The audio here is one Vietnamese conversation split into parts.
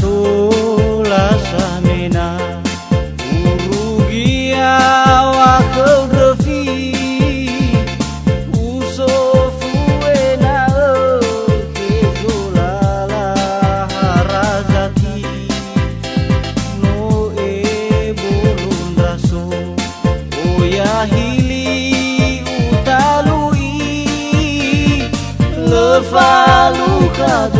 tula samena urugia wa khawrafi usofu ena ke zulala harazati, no e burun raso oyahili utalui lefalu kadu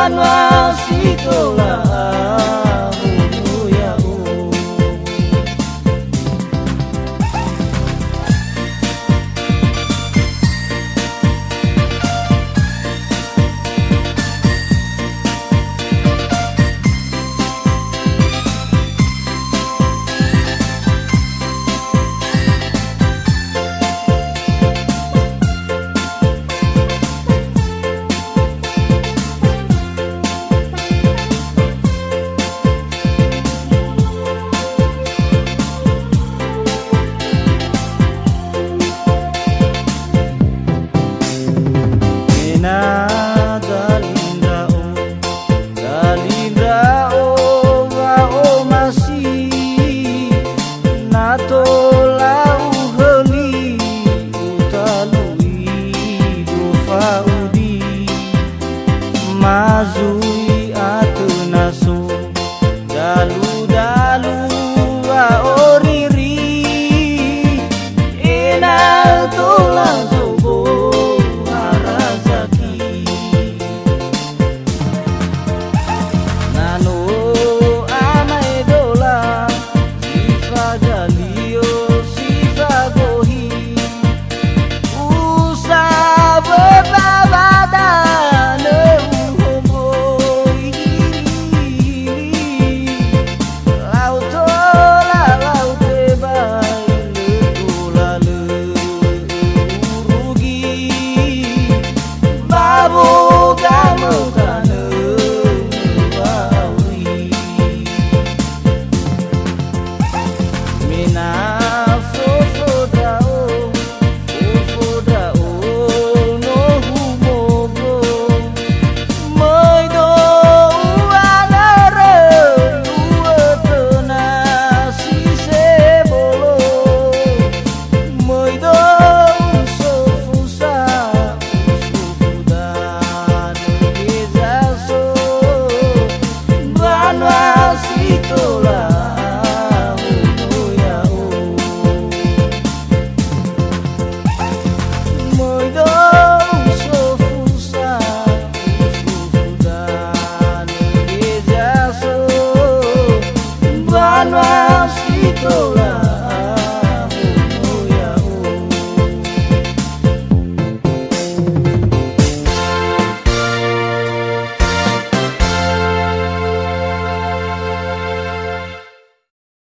Manuelcito